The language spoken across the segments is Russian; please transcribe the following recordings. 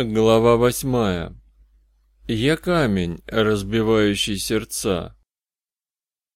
Глава восьмая. Я камень, разбивающий сердца.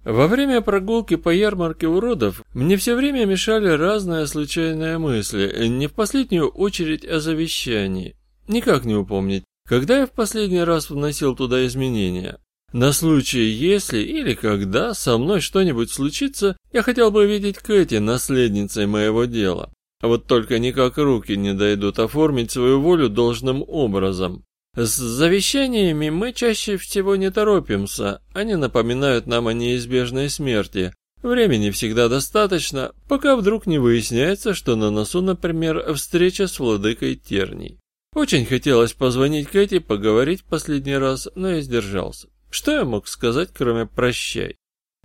Во время прогулки по ярмарке уродов мне все время мешали разные случайные мысли, не в последнюю очередь о завещании. Никак не упомнить, когда я в последний раз вносил туда изменения. На случай, если или когда со мной что-нибудь случится, я хотел бы видеть Кэти наследницей моего дела. Вот только никак руки не дойдут оформить свою волю должным образом. С завещаниями мы чаще всего не торопимся, они напоминают нам о неизбежной смерти. Времени всегда достаточно, пока вдруг не выясняется, что на носу, например, встреча с владыкой Терней. Очень хотелось позвонить Кэти, поговорить последний раз, но я сдержался. Что я мог сказать, кроме «прощай»?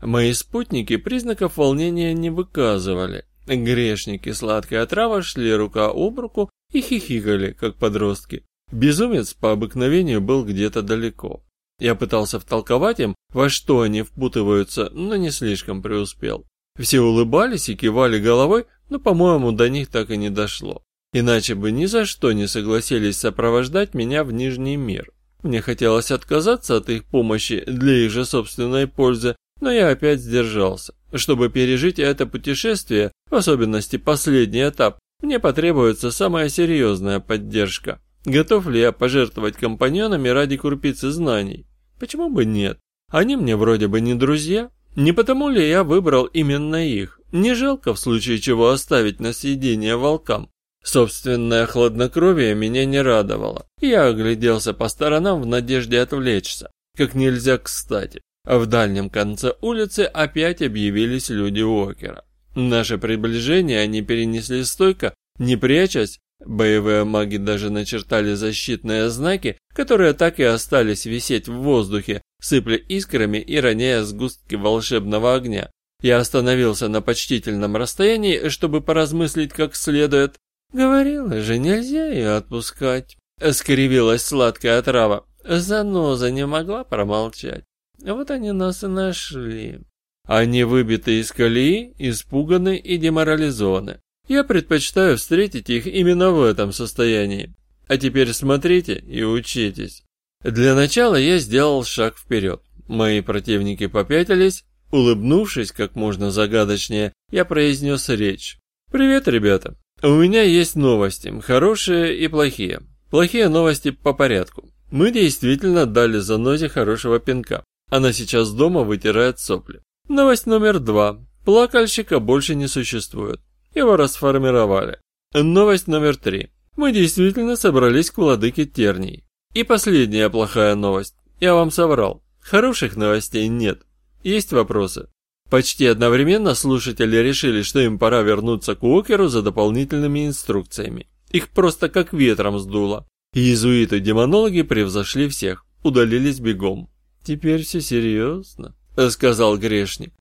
Мои спутники признаков волнения не выказывали. Грешники сладкая отрава шли рука об руку и хихикали, как подростки. Безумец по обыкновению был где-то далеко. Я пытался втолковать им, во что они впутываются, но не слишком преуспел. Все улыбались и кивали головой, но, по-моему, до них так и не дошло. Иначе бы ни за что не согласились сопровождать меня в Нижний мир. Мне хотелось отказаться от их помощи для их же собственной пользы, но я опять сдержался. Чтобы пережить это путешествие, в особенности последний этап, мне потребуется самая серьезная поддержка. Готов ли я пожертвовать компаньонами ради крупицы знаний? Почему бы нет? Они мне вроде бы не друзья. Не потому ли я выбрал именно их? Не жалко в случае чего оставить на съедение волкам? Собственное хладнокровие меня не радовало. Я огляделся по сторонам в надежде отвлечься. Как нельзя кстати. А в дальнем конце улицы опять объявились люди Уокера. Наше приближение они перенесли стойко, не прячась. Боевые маги даже начертали защитные знаки, которые так и остались висеть в воздухе, сыпля искрами и роняя сгустки волшебного огня. Я остановился на почтительном расстоянии, чтобы поразмыслить как следует. «Говорила же, нельзя ее отпускать», — скривилась сладкая отрава. Заноза не могла промолчать. Вот они нас и нашли. Они выбиты из колеи, испуганы и деморализованы. Я предпочитаю встретить их именно в этом состоянии. А теперь смотрите и учитесь. Для начала я сделал шаг вперед. Мои противники попятились. Улыбнувшись как можно загадочнее, я произнес речь. «Привет, ребята. У меня есть новости, хорошие и плохие. Плохие новости по порядку. Мы действительно дали Занозе хорошего пинка. Она сейчас дома вытирает сопли. Новость номер два. Плакальщика больше не существует. Его расформировали. Новость номер три. Мы действительно собрались к владыке Терний. И последняя плохая новость. Я вам соврал. Хороших новостей нет. Есть вопросы? Почти одновременно слушатели решили, что им пора вернуться к Уокеру за дополнительными инструкциями. Их просто как ветром сдуло. Иезуиты-демонологи превзошли всех, удалились бегом. «Теперь все серьезно», — сказал грешник.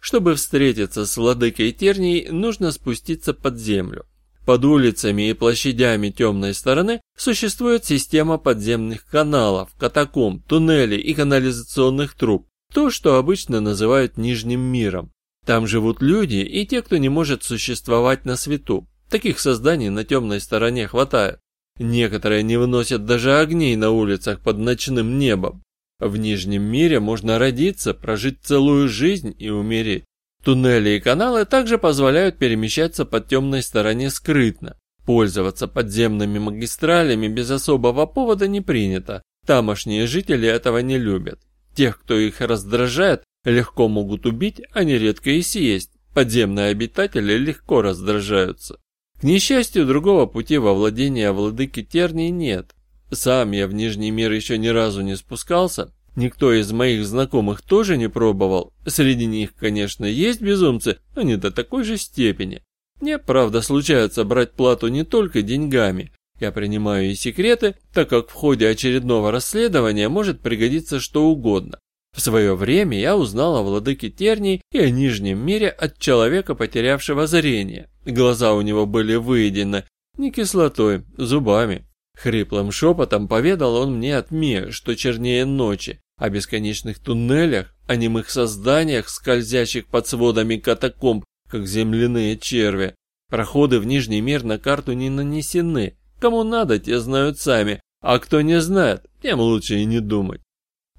Чтобы встретиться с владыкой Тернии, нужно спуститься под землю. Под улицами и площадями темной стороны существует система подземных каналов, катакомб, туннелей и канализационных труб, то, что обычно называют Нижним миром. Там живут люди и те, кто не может существовать на свету. Таких созданий на темной стороне хватает. Некоторые не выносят даже огней на улицах под ночным небом. В Нижнем мире можно родиться, прожить целую жизнь и умереть. Туннели и каналы также позволяют перемещаться по темной стороне скрытно. Пользоваться подземными магистралями без особого повода не принято. Тамошние жители этого не любят. Тех, кто их раздражает, легко могут убить, а нередко и съесть. Подземные обитатели легко раздражаются. К несчастью, другого пути во владение владыки Тернии нет. Сам я в Нижний мир еще ни разу не спускался, никто из моих знакомых тоже не пробовал. Среди них, конечно, есть безумцы, но не до такой же степени. Мне, правда, случается брать плату не только деньгами. Я принимаю и секреты, так как в ходе очередного расследования может пригодиться что угодно. В свое время я узнал о владыке Тернии и о Нижнем мире от человека, потерявшего зрение. Глаза у него были выедены не кислотой, зубами. Хриплым шепотом поведал он мне о тьме, что чернее ночи, о бесконечных туннелях, о немых созданиях, скользящих под сводами катакомб, как земляные черви. Проходы в Нижний мир на карту не нанесены, Кому надо, те знают сами, а кто не знает, тем лучше и не думать.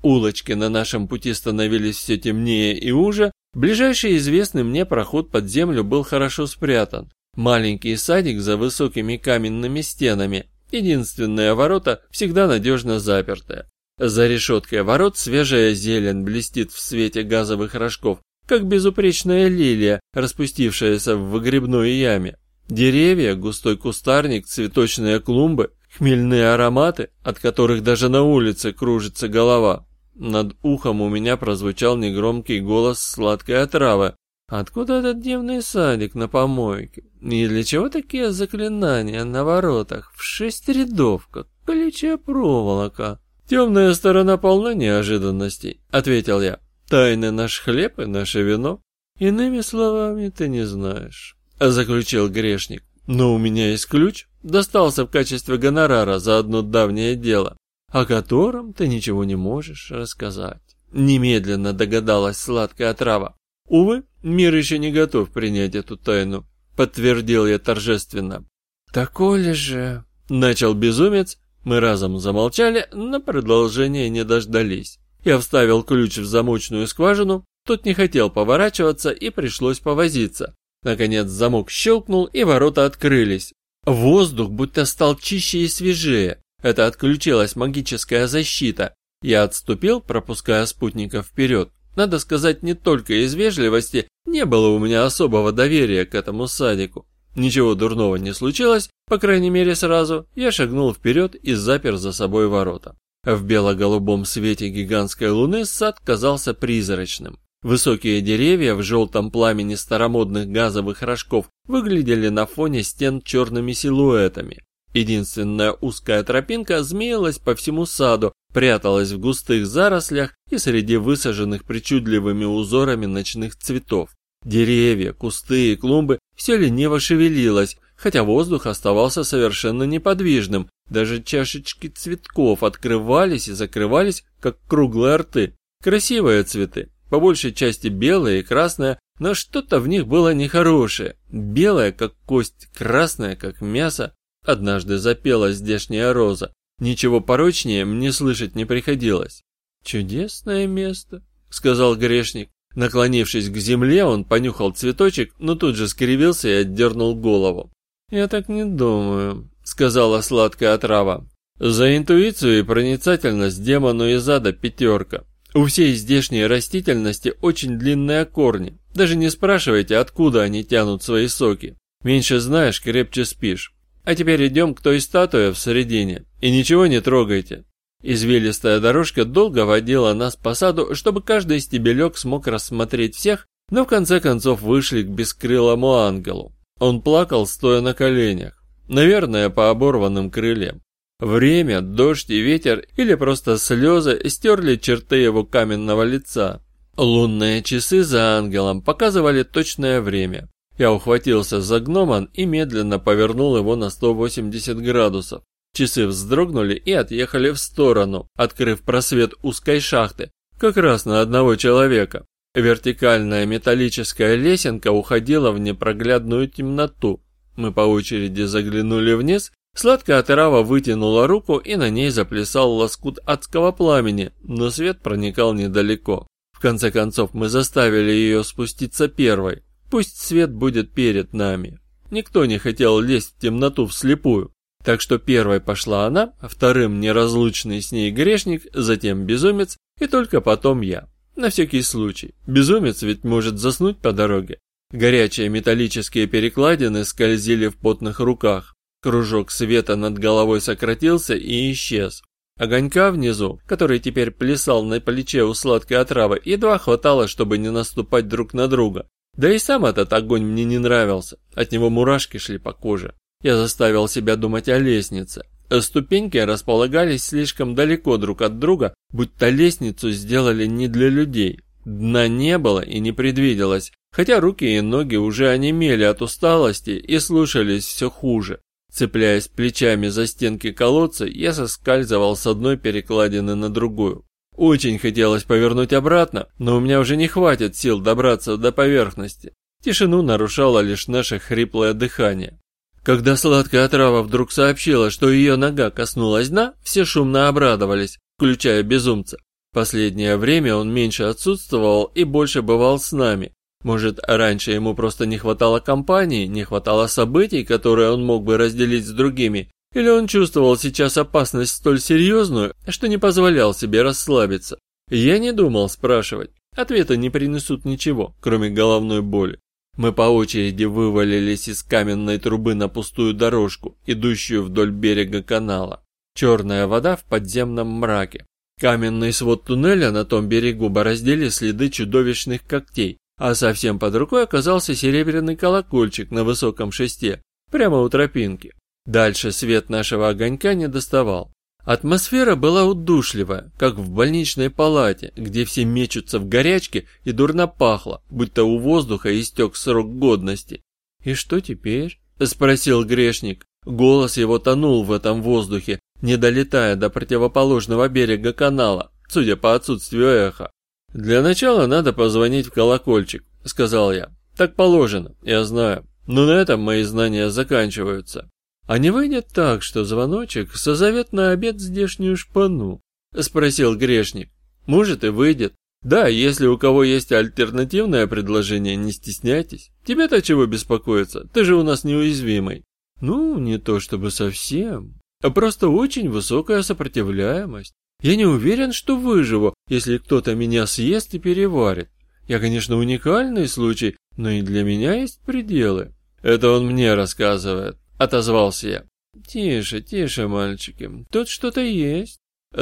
Улочки на нашем пути становились все темнее и уже. Ближайший известный мне проход под землю был хорошо спрятан. Маленький садик за высокими каменными стенами. Единственные ворота всегда надежно запертые. За решеткой ворот свежая зелень блестит в свете газовых рожков, как безупречная лилия, распустившаяся в выгребной яме. Деревья, густой кустарник, цветочные клумбы, хмельные ароматы, от которых даже на улице кружится голова. Над ухом у меня прозвучал негромкий голос сладкой отравы. Откуда этот дневный садик на помойке? И для чего такие заклинания на воротах в шесть рядов, как колючая проволока? Темная сторона полна неожиданностей, ответил я. Тайны наш хлеб и наше вино. Иными словами, ты не знаешь, заключил грешник. Но у меня есть ключ, достался в качестве гонорара за одно давнее дело о котором ты ничего не можешь рассказать. Немедленно догадалась сладкая трава. Увы, мир еще не готов принять эту тайну, подтвердил я торжественно. Такой же, начал безумец, мы разом замолчали, но продолжения не дождались. Я вставил ключ в замочную скважину, тот не хотел поворачиваться и пришлось повозиться. Наконец замок щелкнул и ворота открылись. Воздух будто стал чище и свежее. Это отключилась магическая защита. Я отступил, пропуская спутника вперед. Надо сказать, не только из вежливости, не было у меня особого доверия к этому садику. Ничего дурного не случилось, по крайней мере сразу. Я шагнул вперед и запер за собой ворота. В бело-голубом свете гигантской луны сад казался призрачным. Высокие деревья в желтом пламени старомодных газовых рожков выглядели на фоне стен черными силуэтами. Единственная узкая тропинка змеилась по всему саду, пряталась в густых зарослях и среди высаженных причудливыми узорами ночных цветов. Деревья, кусты и клумбы все лениво шевелилось, хотя воздух оставался совершенно неподвижным, даже чашечки цветков открывались и закрывались, как круглые рты. Красивые цветы, по большей части белые и красные, но что-то в них было нехорошее. Белое, как кость, красное, как мясо, Однажды запела здешняя роза. Ничего порочнее мне слышать не приходилось. «Чудесное место», — сказал грешник. Наклонившись к земле, он понюхал цветочек, но тут же скривился и отдернул голову. «Я так не думаю», — сказала сладкая отрава. «За интуицию и проницательность демону из ада пятерка. У всей здешней растительности очень длинные корни. Даже не спрашивайте, откуда они тянут свои соки. Меньше знаешь, крепче спишь. А теперь идем к той статуе в середине. И ничего не трогайте. Извилистая дорожка долго водила нас по саду, чтобы каждый стебелек смог рассмотреть всех, но в конце концов вышли к бескрылому ангелу. Он плакал, стоя на коленях. Наверное, по оборванным крыльям. Время, дождь и ветер или просто слезы стерли черты его каменного лица. Лунные часы за ангелом показывали точное время. Я ухватился за гноман и медленно повернул его на 180 градусов. Часы вздрогнули и отъехали в сторону, открыв просвет узкой шахты, как раз на одного человека. Вертикальная металлическая лесенка уходила в непроглядную темноту. Мы по очереди заглянули вниз, сладкая трава вытянула руку и на ней заплясал лоскут адского пламени, но свет проникал недалеко. В конце концов мы заставили ее спуститься первой. Пусть свет будет перед нами. Никто не хотел лезть в темноту вслепую. Так что первой пошла она, вторым неразлучный с ней грешник, затем безумец и только потом я. На всякий случай. Безумец ведь может заснуть по дороге. Горячие металлические перекладины скользили в потных руках. Кружок света над головой сократился и исчез. Огонька внизу, который теперь плясал на плече у сладкой отравы, едва хватало, чтобы не наступать друг на друга. Да и сам этот огонь мне не нравился, от него мурашки шли по коже. Я заставил себя думать о лестнице. Ступеньки располагались слишком далеко друг от друга, будто лестницу сделали не для людей. Дна не было и не предвиделось, хотя руки и ноги уже онемели от усталости и слушались все хуже. Цепляясь плечами за стенки колодца, я соскальзывал с одной перекладины на другую. Очень хотелось повернуть обратно, но у меня уже не хватит сил добраться до поверхности. Тишину нарушало лишь наше хриплое дыхание. Когда сладкая отрава вдруг сообщила, что ее нога коснулась дна, все шумно обрадовались, включая безумца. Последнее время он меньше отсутствовал и больше бывал с нами. Может, раньше ему просто не хватало компании, не хватало событий, которые он мог бы разделить с другими, или он чувствовал сейчас опасность столь серьезную, что не позволял себе расслабиться. Я не думал спрашивать. Ответы не принесут ничего, кроме головной боли. Мы по очереди вывалились из каменной трубы на пустую дорожку, идущую вдоль берега канала. Черная вода в подземном мраке. Каменный свод туннеля на том берегу бороздили следы чудовищных когтей, а совсем под рукой оказался серебряный колокольчик на высоком шесте, прямо у тропинки. Дальше свет нашего огонька не доставал. Атмосфера была удушливая, как в больничной палате, где все мечутся в горячке и дурно пахло, будто у воздуха истек срок годности. «И что теперь?» – спросил грешник. Голос его тонул в этом воздухе, не долетая до противоположного берега канала, судя по отсутствию эха. «Для начала надо позвонить в колокольчик», – сказал я. «Так положено, я знаю. Но на этом мои знания заканчиваются». «А не выйдет так, что звоночек созовет на обед здешнюю шпану?» – спросил грешник. «Может и выйдет. Да, если у кого есть альтернативное предложение, не стесняйтесь. Тебе-то чего беспокоиться? Ты же у нас неуязвимый». «Ну, не то чтобы совсем. А просто очень высокая сопротивляемость. Я не уверен, что выживу, если кто-то меня съест и переварит. Я, конечно, уникальный случай, но и для меня есть пределы». «Это он мне рассказывает», — отозвался я. «Тише, тише, мальчики, тут что-то есть».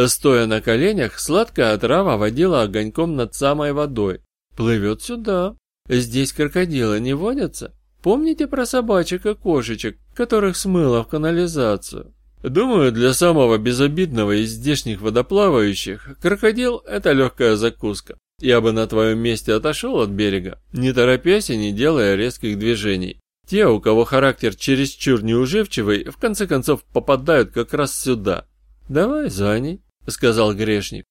Стоя на коленях, сладкая отрава водила огоньком над самой водой. «Плывет сюда. Здесь крокодилы не водятся? Помните про собачек и кошечек, которых смыло в канализацию?» Думаю, для самого безобидного из здешних водоплавающих крокодил – это легкая закуска. Я бы на твоем месте отошел от берега, не торопясь и не делая резких движений. Те, у кого характер чересчур неуживчивый, в конце концов попадают как раз сюда. «Давай за ней», — сказал грешник.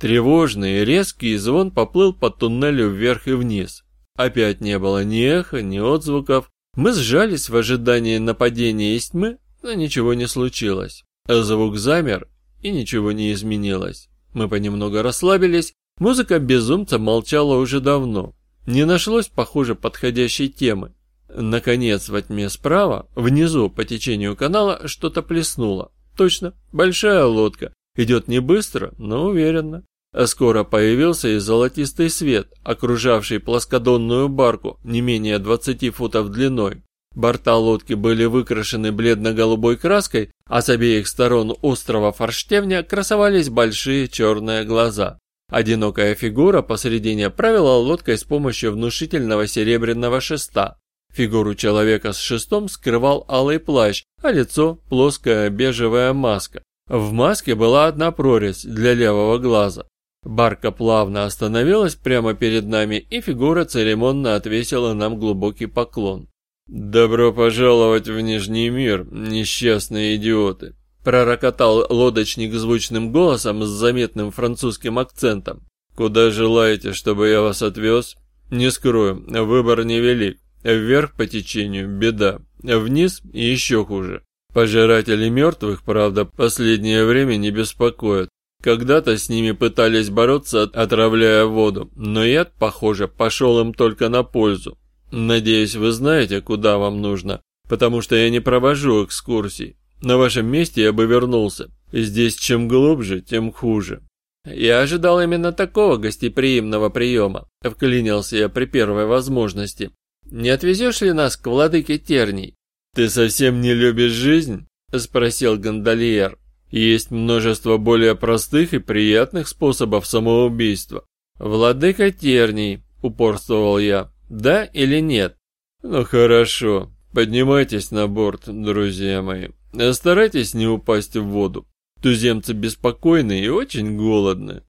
Тревожный резкий звон поплыл по туннелю вверх и вниз. Опять не было ни эха, ни отзвуков. Мы сжались в ожидании нападения из тьмы, но ничего не случилось. Звук замер, и ничего не изменилось. Мы понемногу расслабились, музыка безумца молчала уже давно. Не нашлось, похоже, подходящей темы. Наконец, во тьме справа, внизу по течению канала, что-то плеснуло. Точно, большая лодка. Идет не быстро, но уверенно. Скоро появился и золотистый свет, окружавший плоскодонную барку не менее 20 футов длиной. Борта лодки были выкрашены бледно-голубой краской, а с обеих сторон острова форштевня красовались большие черные глаза. Одинокая фигура посредине правила лодкой с помощью внушительного серебряного шеста. Фигуру человека с шестом скрывал алый плащ, а лицо – плоская бежевая маска. В маске была одна прорезь для левого глаза. Барка плавно остановилась прямо перед нами, и фигура церемонно отвесила нам глубокий поклон. «Добро пожаловать в Нижний мир, несчастные идиоты!» Пророкотал лодочник звучным голосом с заметным французским акцентом. «Куда желаете, чтобы я вас отвез?» «Не скрою, выбор невелик. Вверх по течению – беда, вниз – еще хуже. Пожиратели мертвых, правда, последнее время не беспокоят. Когда-то с ними пытались бороться, отравляя воду, но яд, похоже, пошел им только на пользу. Надеюсь, вы знаете, куда вам нужно, потому что я не провожу экскурсий. На вашем месте я бы вернулся. Здесь чем глубже, тем хуже. Я ожидал именно такого гостеприимного приема, вклинился я при первой возможности. Не отвезешь ли нас к владыке Терний? Ты совсем не любишь жизнь? Спросил гондольер. Есть множество более простых и приятных способов самоубийства. Владыка Терний, упорствовал я. Да или нет? Ну хорошо. Поднимайтесь на борт, друзья мои. Старайтесь не упасть в воду. Туземцы беспокойны и очень голодны.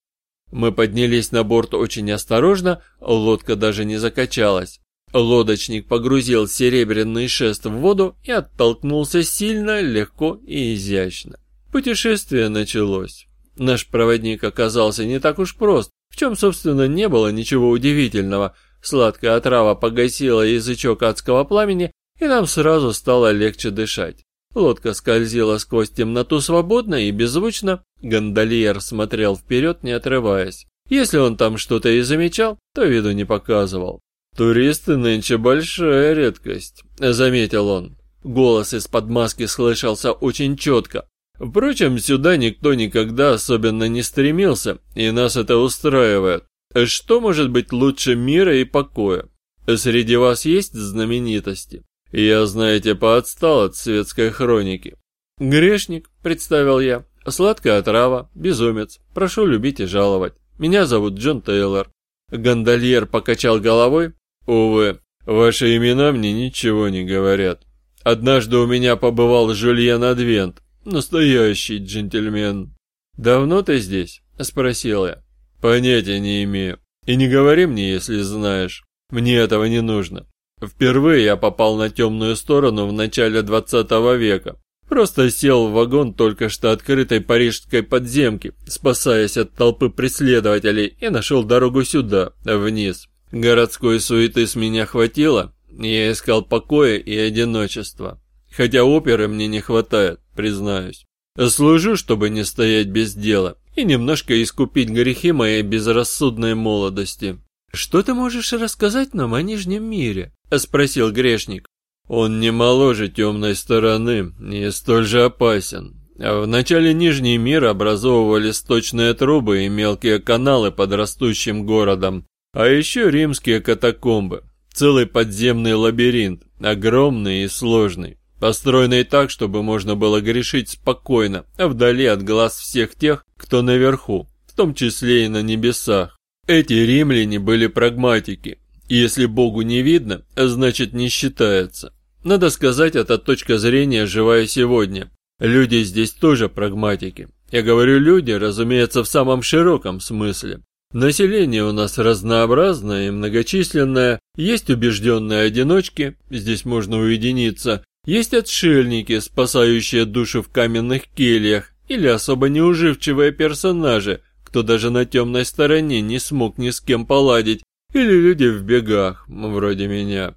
Мы поднялись на борт очень осторожно, лодка даже не закачалась. Лодочник погрузил серебряный шест в воду и оттолкнулся сильно, легко и изящно. Путешествие началось. Наш проводник оказался не так уж прост, в чем, собственно, не было ничего удивительного. Сладкая отрава погасила язычок адского пламени, и нам сразу стало легче дышать. Лодка скользила сквозь темноту свободно и беззвучно, гондольер смотрел вперед, не отрываясь. Если он там что-то и замечал, то виду не показывал. «Туристы нынче большая редкость», — заметил он. Голос из-под маски слышался очень четко. Впрочем, сюда никто никогда особенно не стремился, и нас это устраивает. Что может быть лучше мира и покоя? Среди вас есть знаменитости? Я, знаете, поотстал от светской хроники. Грешник, представил я. Сладкая отрава, безумец. Прошу любить и жаловать. Меня зовут Джон Тейлор. Гондольер покачал головой. Увы, ваши имена мне ничего не говорят. Однажды у меня побывал Жюльен Адвент, настоящий джентльмен. «Давно ты здесь?» – спросил я. «Понятия не имею. И не говори мне, если знаешь. Мне этого не нужно. Впервые я попал на темную сторону в начале 20 века. Просто сел в вагон только что открытой парижской подземки, спасаясь от толпы преследователей, и нашел дорогу сюда, вниз. Городской суеты с меня хватило, я искал покоя и одиночества. Хотя оперы мне не хватает, признаюсь. Служу, чтобы не стоять без дела и немножко искупить грехи моей безрассудной молодости. «Что ты можешь рассказать нам о Нижнем мире?» – спросил грешник. «Он не моложе темной стороны и столь же опасен. В начале Нижний мир образовывали сточные трубы и мелкие каналы под растущим городом, а еще римские катакомбы, целый подземный лабиринт, огромный и сложный, построенный так, чтобы можно было грешить спокойно, вдали от глаз всех тех, кто наверху, в том числе и на небесах. Эти римляне были прагматики. Если Богу не видно, значит не считается. Надо сказать, эта точка зрения живая сегодня. Люди здесь тоже прагматики. Я говорю люди, разумеется, в самом широком смысле. Население у нас разнообразное и многочисленное, есть убежденные одиночки, здесь можно уединиться, есть отшельники, спасающие душу в каменных кельях, или особо неуживчивые персонажи, кто даже на темной стороне не смог ни с кем поладить, или люди в бегах, вроде меня.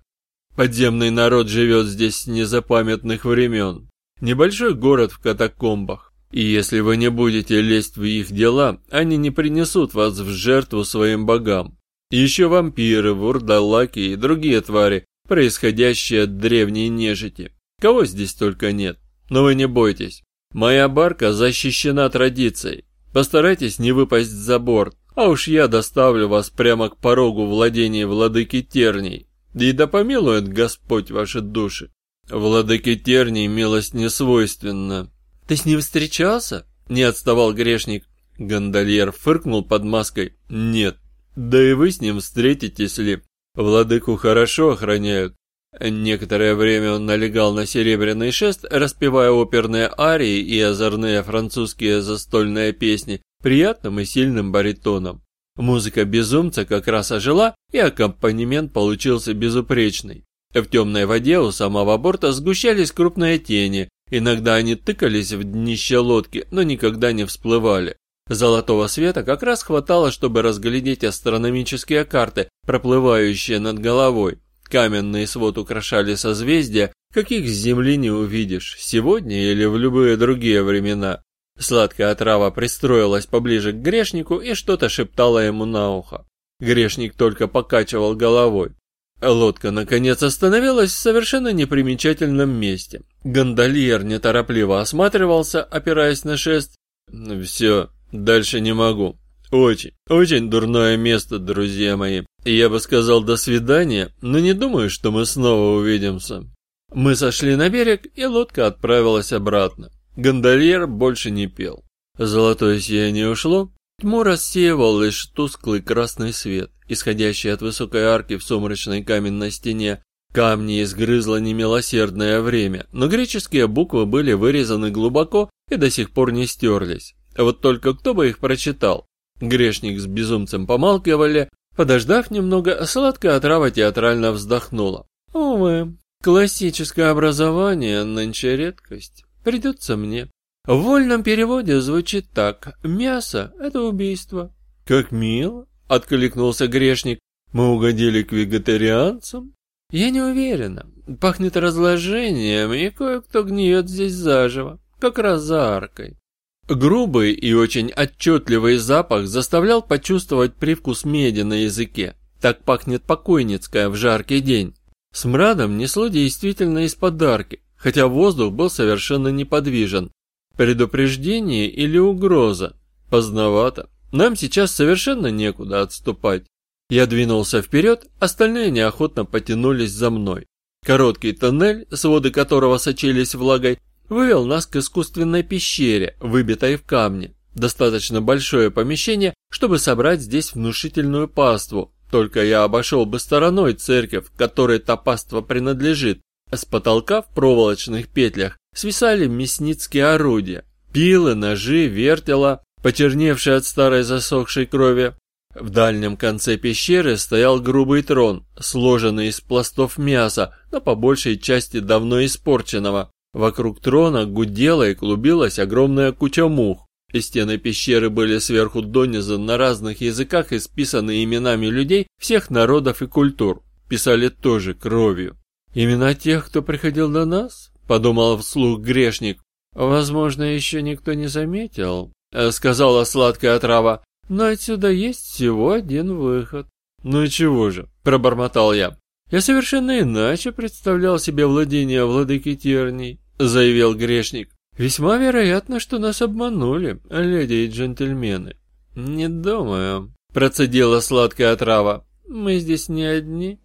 Подземный народ живет здесь с незапамятных времен. Небольшой город в катакомбах. И если вы не будете лезть в их дела, они не принесут вас в жертву своим богам. Еще вампиры, вурдалаки и другие твари, происходящие от древней нежити. Кого здесь только нет. Но вы не бойтесь. Моя барка защищена традицией. Постарайтесь не выпасть за борт, а уж я доставлю вас прямо к порогу владения владыки Терней. И да помилует Господь ваши души. Владыке Терней милость не свойственна. Ты с ним встречался? Не отставал грешник. Гондольер фыркнул под маской. Нет. Да и вы с ним встретитесь ли? Владыку хорошо охраняют. Некоторое время он налегал на серебряный шест, распевая оперные арии и озорные французские застольные песни приятным и сильным баритоном. Музыка безумца как раз ожила, и аккомпанемент получился безупречный. В темной воде у самого борта сгущались крупные тени, иногда они тыкались в днище лодки, но никогда не всплывали. Золотого света как раз хватало, чтобы разглядеть астрономические карты, проплывающие над головой. Каменный свод украшали созвездия, каких с земли не увидишь, сегодня или в любые другие времена. Сладкая отрава пристроилась поближе к грешнику и что-то шептала ему на ухо. Грешник только покачивал головой. Лодка, наконец, остановилась в совершенно непримечательном месте. Гондольер неторопливо осматривался, опираясь на шест. «Все, дальше не могу. Очень, очень дурное место, друзья мои. Я бы сказал до свидания, но не думаю, что мы снова увидимся. Мы сошли на берег, и лодка отправилась обратно. Гондольер больше не пел. Золотое сияние ушло, тьму рассеивал лишь тусклый красный свет, исходящий от высокой арки в сумрачной каменной стене. Камни изгрызло немилосердное время, но греческие буквы были вырезаны глубоко и до сих пор не стерлись. Вот только кто бы их прочитал? Грешник с безумцем помалкивали, подождав немного, сладкая отрава театрально вздохнула. Увы, классическое образование нынче редкость. Придется мне. В вольном переводе звучит так. Мясо – это убийство. Как мило, откликнулся грешник. Мы угодили к вегетарианцам? Я не уверена. Пахнет разложением, и кое-кто гниет здесь заживо, как раз за аркой. Грубый и очень отчетливый запах заставлял почувствовать привкус меди на языке. Так пахнет покойницкая в жаркий день. Смрадом несло действительно из подарки, хотя воздух был совершенно неподвижен. Предупреждение или угроза? Поздновато. Нам сейчас совершенно некуда отступать. Я двинулся вперед, остальные неохотно потянулись за мной. Короткий тоннель, своды которого сочились влагой, вывел нас к искусственной пещере, выбитой в камне. Достаточно большое помещение, чтобы собрать здесь внушительную паству. Только я обошел бы стороной церковь, которой та паства принадлежит. С потолка в проволочных петлях свисали мясницкие орудия. Пилы, ножи, вертела, почерневшие от старой засохшей крови. В дальнем конце пещеры стоял грубый трон, сложенный из пластов мяса, но по большей части давно испорченного. Вокруг трона гудела и клубилась огромная куча мух. И стены пещеры были сверху донизу на разных языках исписаны именами людей всех народов и культур. Писали тоже кровью. «Имена тех, кто приходил до нас?» – подумал вслух грешник. «Возможно, еще никто не заметил», – сказала сладкая трава. «Но отсюда есть всего один выход». «Ну и чего же?» – пробормотал я. «Я совершенно иначе представлял себе владение владыки Терний», – заявил грешник. «Весьма вероятно, что нас обманули, леди и джентльмены». «Не думаю», – процедила сладкая трава. «Мы здесь не одни».